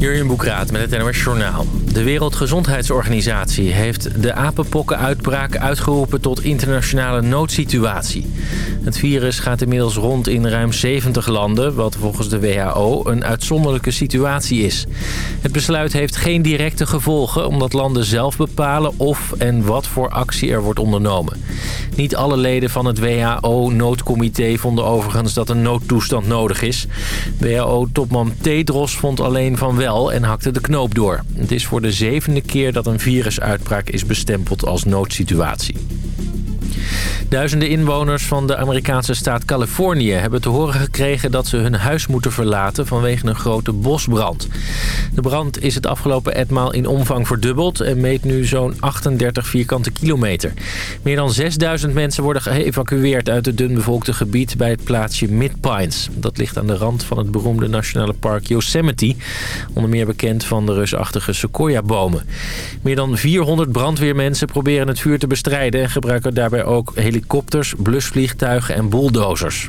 Jurjen Boekraat met het NOS Journaal. De Wereldgezondheidsorganisatie heeft de apenpokkenuitbraak uitgeroepen tot internationale noodsituatie. Het virus gaat inmiddels rond in ruim 70 landen, wat volgens de WHO een uitzonderlijke situatie is. Het besluit heeft geen directe gevolgen, omdat landen zelf bepalen of en wat voor actie er wordt ondernomen. Niet alle leden van het WHO-noodcomité vonden overigens dat een noodtoestand nodig is. WHO-topman Tedros vond alleen van wel en hakte de knoop door. Het is voor de zevende keer dat een virusuitbraak is bestempeld als noodsituatie. Duizenden inwoners van de Amerikaanse staat Californië hebben te horen gekregen dat ze hun huis moeten verlaten vanwege een grote bosbrand. De brand is het afgelopen etmaal in omvang verdubbeld en meet nu zo'n 38 vierkante kilometer. Meer dan 6000 mensen worden geëvacueerd uit het dunbevolkte gebied bij het plaatsje Mid Pines. Dat ligt aan de rand van het beroemde nationale park Yosemite, onder meer bekend van de reusachtige sequoia-bomen. Meer dan 400 brandweermensen proberen het vuur te bestrijden en gebruiken daarbij ook helikopters, blusvliegtuigen en bulldozers.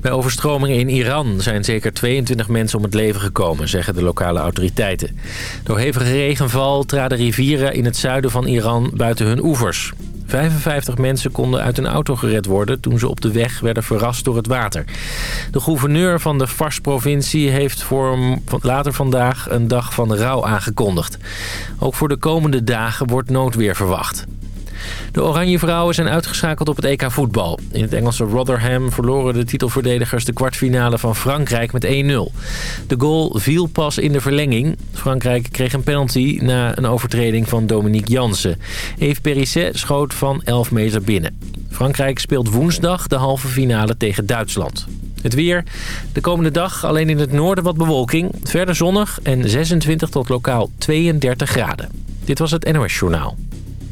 Bij overstromingen in Iran zijn zeker 22 mensen om het leven gekomen, zeggen de lokale autoriteiten. Door hevige regenval traden rivieren in het zuiden van Iran buiten hun oevers. 55 mensen konden uit een auto gered worden toen ze op de weg werden verrast door het water. De gouverneur van de Fars-provincie heeft voor later vandaag een dag van rouw aangekondigd. Ook voor de komende dagen wordt noodweer verwacht. De Oranje Vrouwen zijn uitgeschakeld op het EK voetbal. In het Engelse Rotherham verloren de titelverdedigers de kwartfinale van Frankrijk met 1-0. De goal viel pas in de verlenging. Frankrijk kreeg een penalty na een overtreding van Dominique Jansen. Eve Perisset schoot van 11 meter binnen. Frankrijk speelt woensdag de halve finale tegen Duitsland. Het weer. De komende dag alleen in het noorden wat bewolking. Verder zonnig en 26 tot lokaal 32 graden. Dit was het NOS Journaal.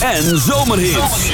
En Zomerhits.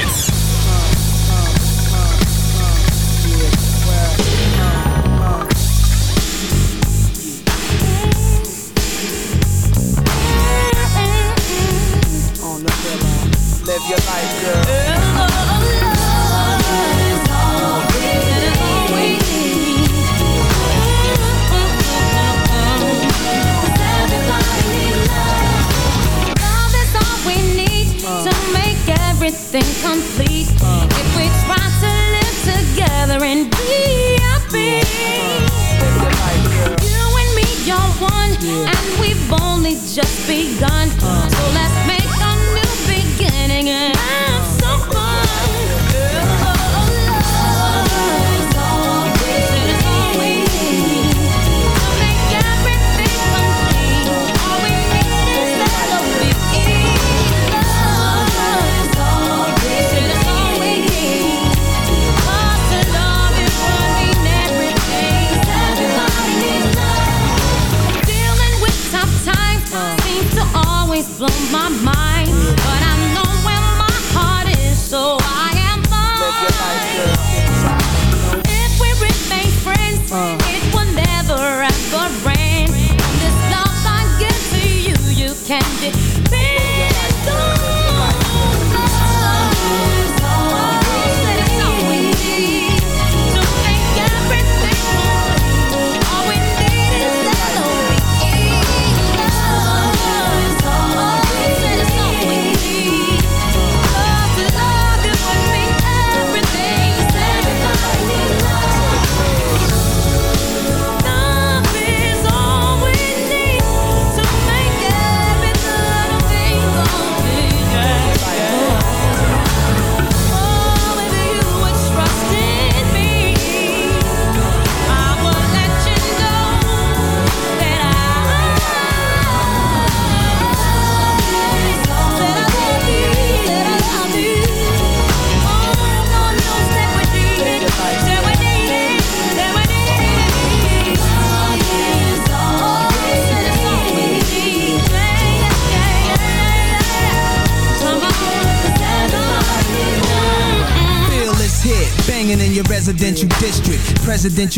president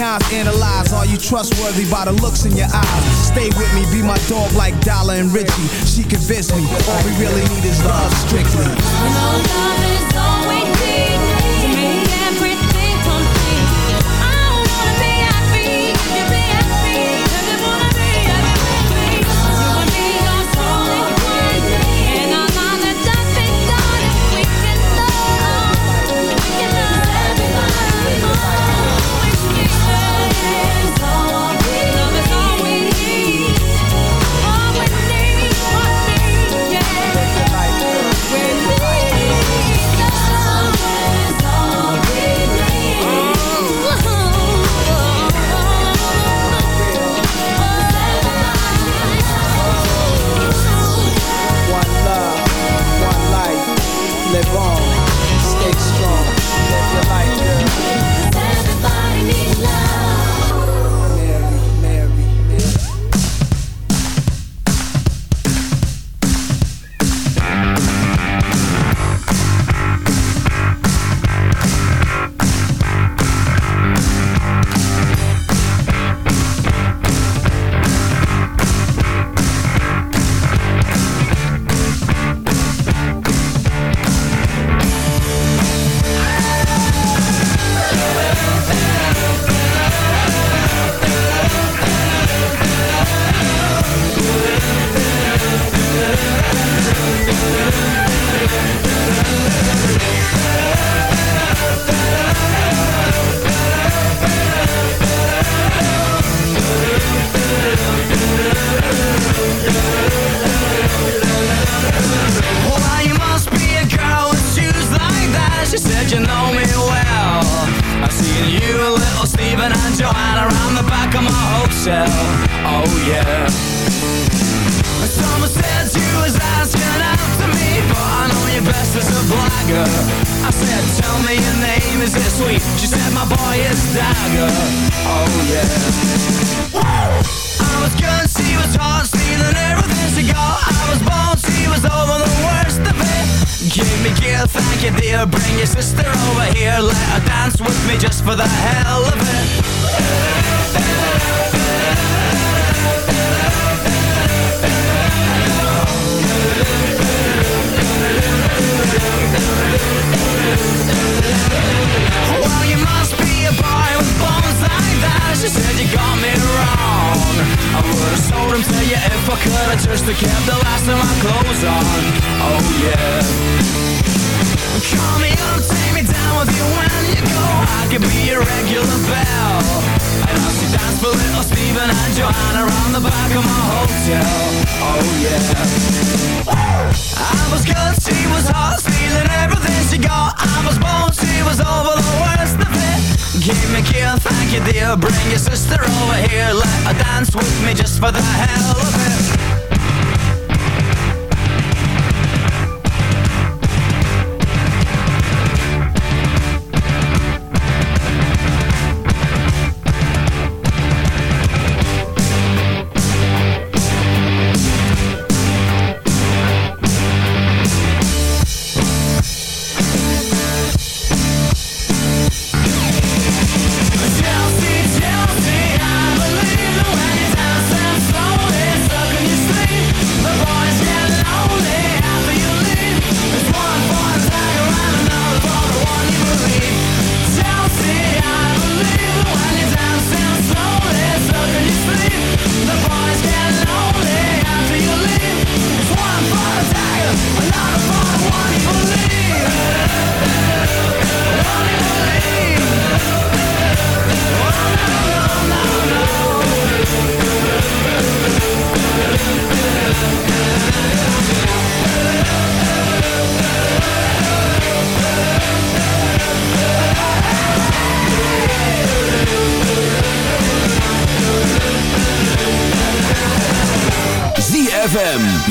Now I've analyzed, are you trustworthy by the looks in your eyes? Stay with me, be my dog like Dollar and Richie. She convinced me, all we really need is love strictly. Know love is all we let her dance with me just for the hell of it.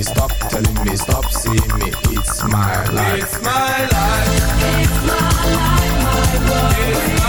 me, stop telling me, stop seeing me. It's my life. It's my life. It's my life, my world.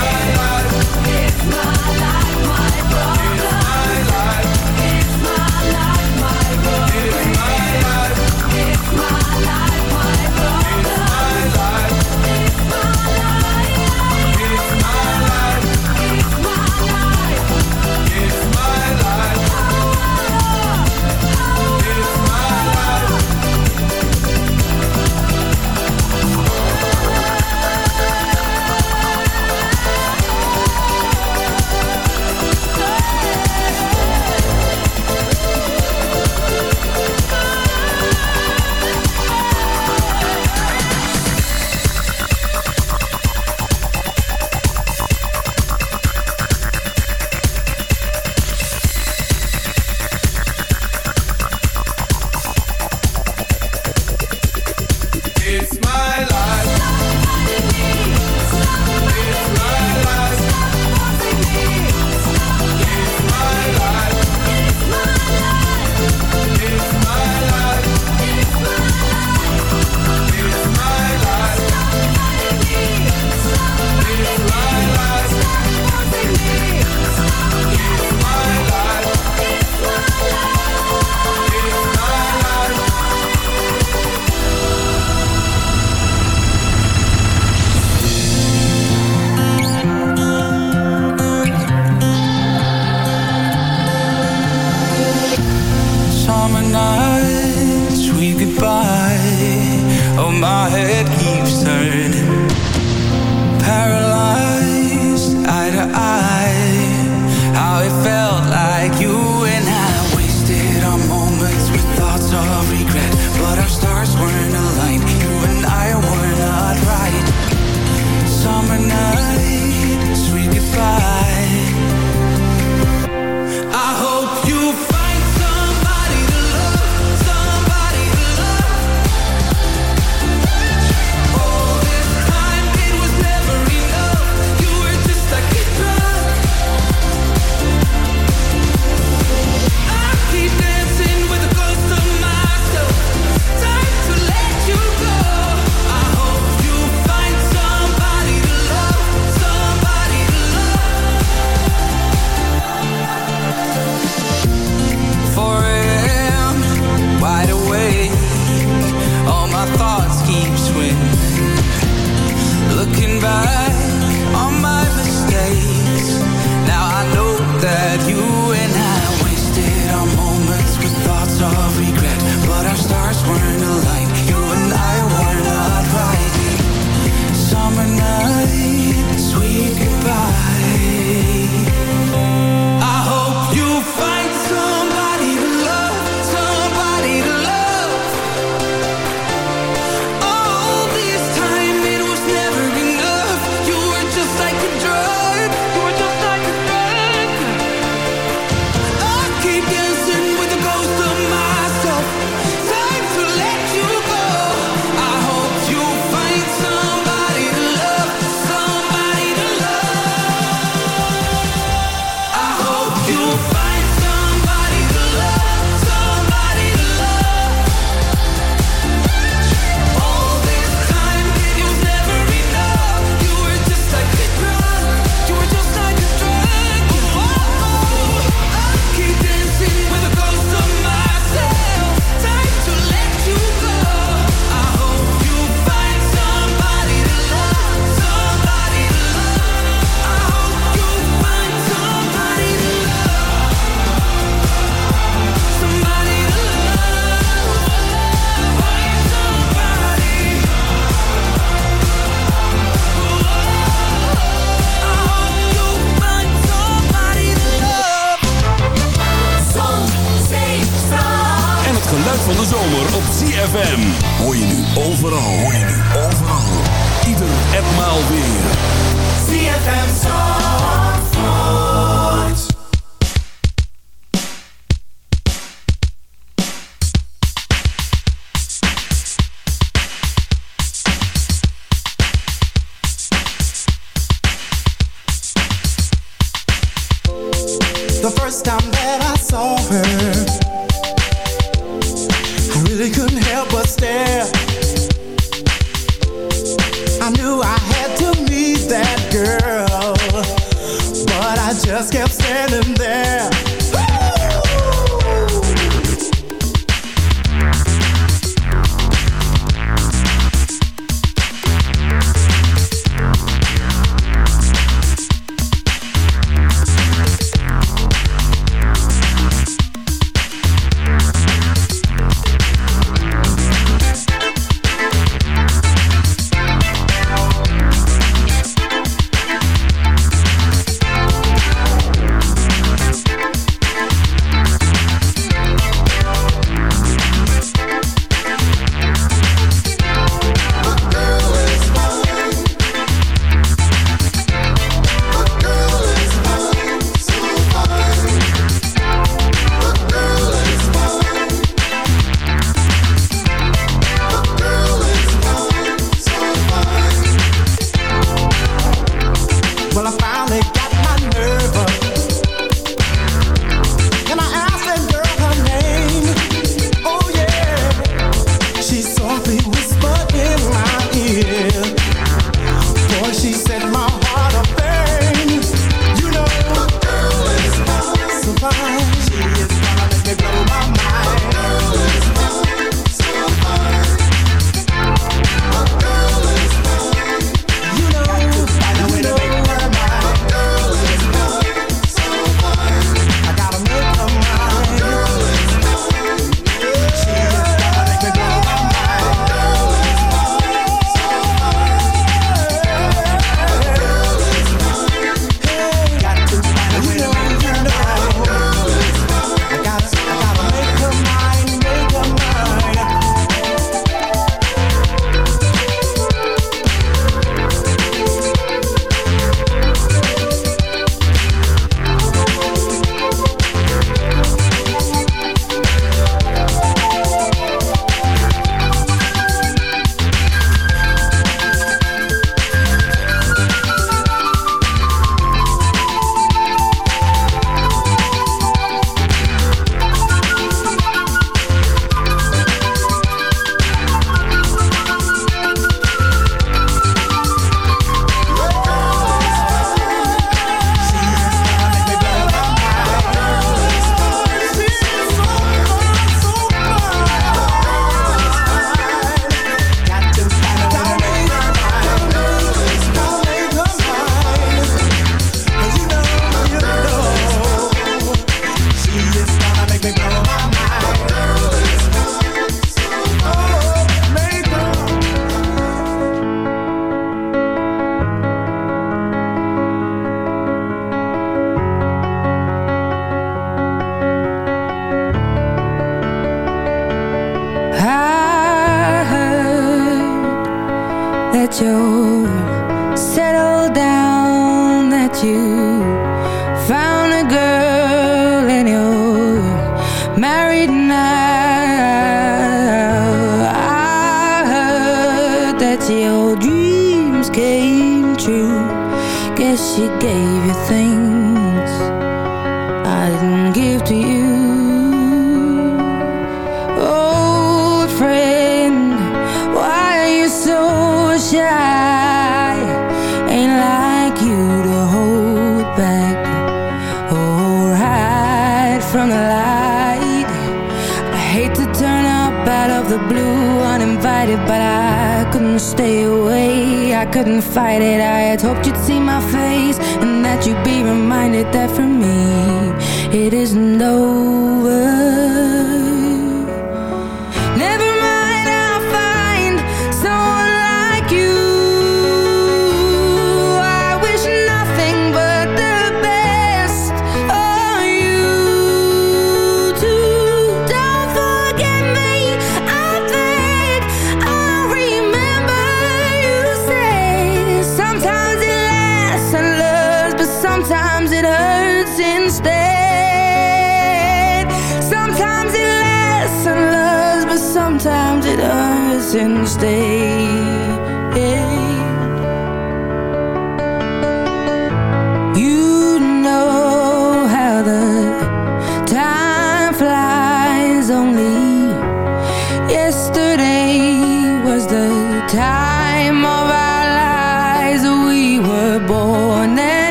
stay.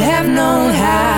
have known how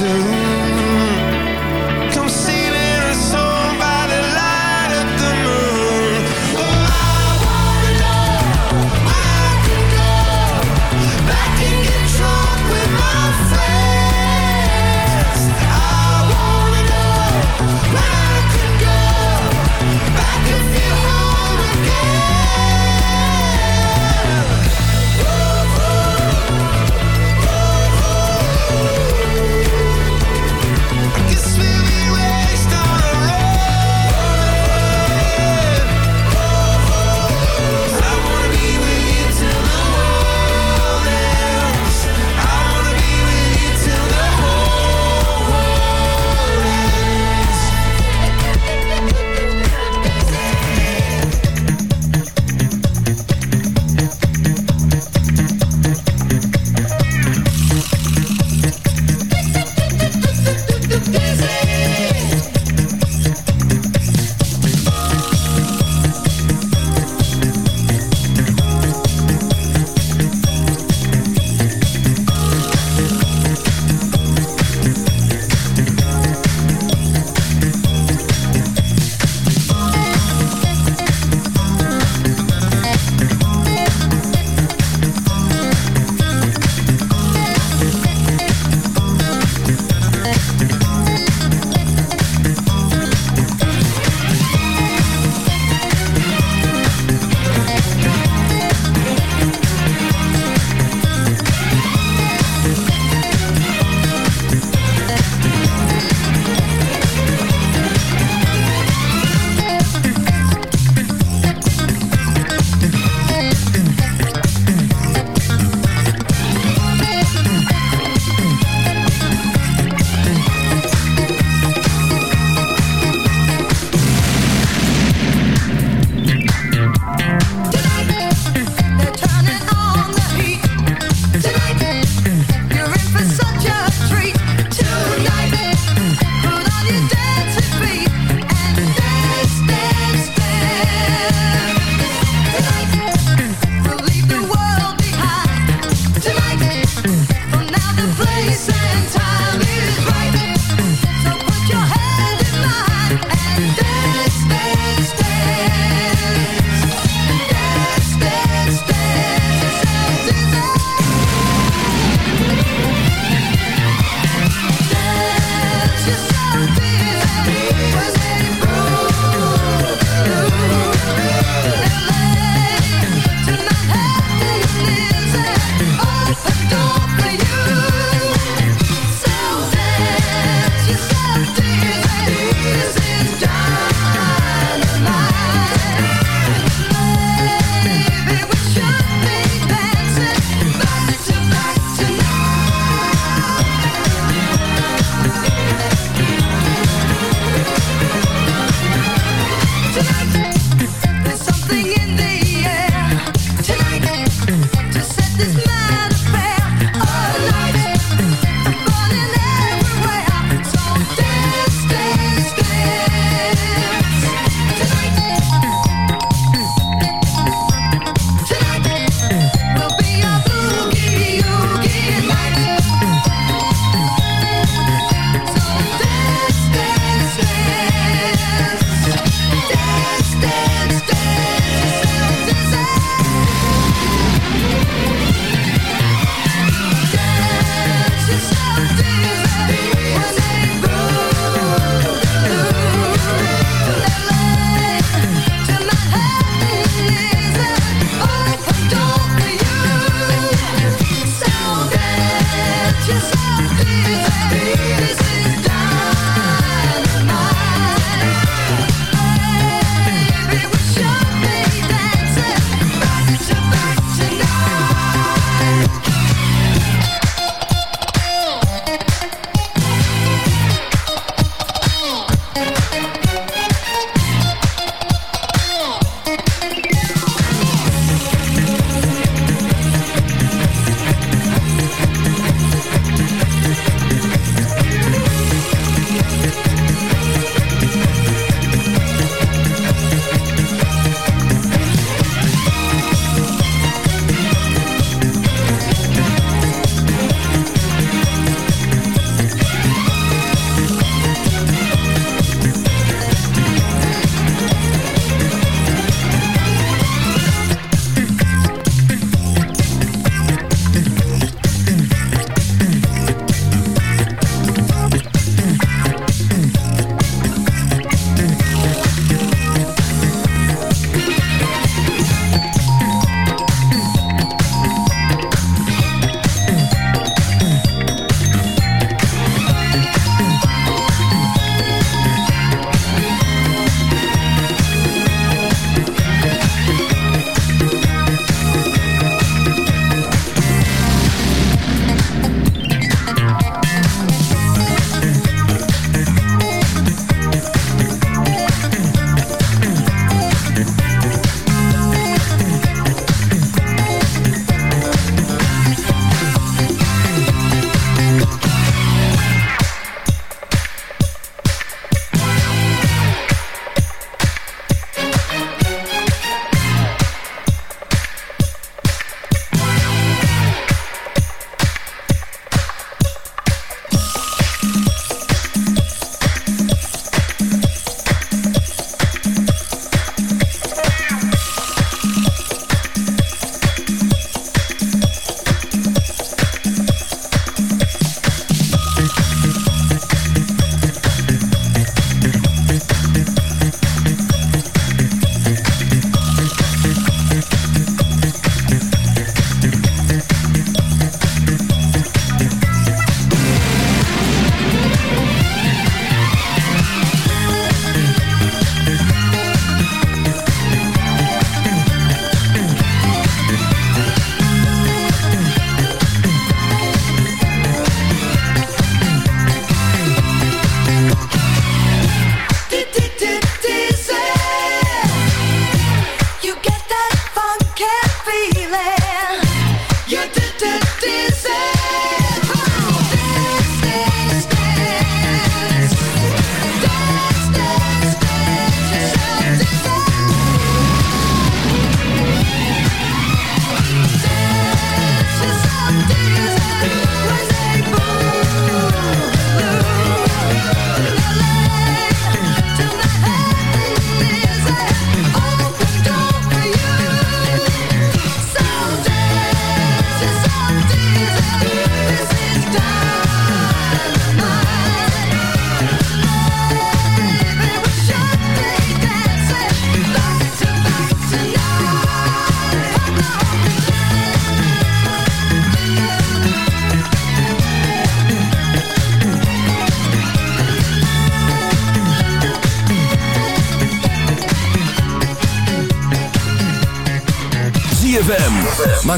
to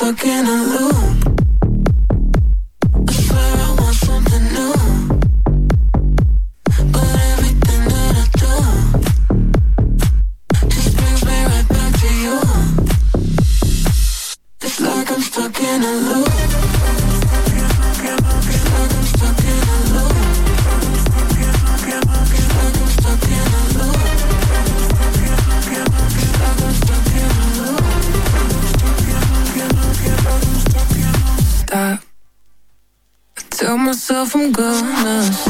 stuck in a loop. Love I'm gonna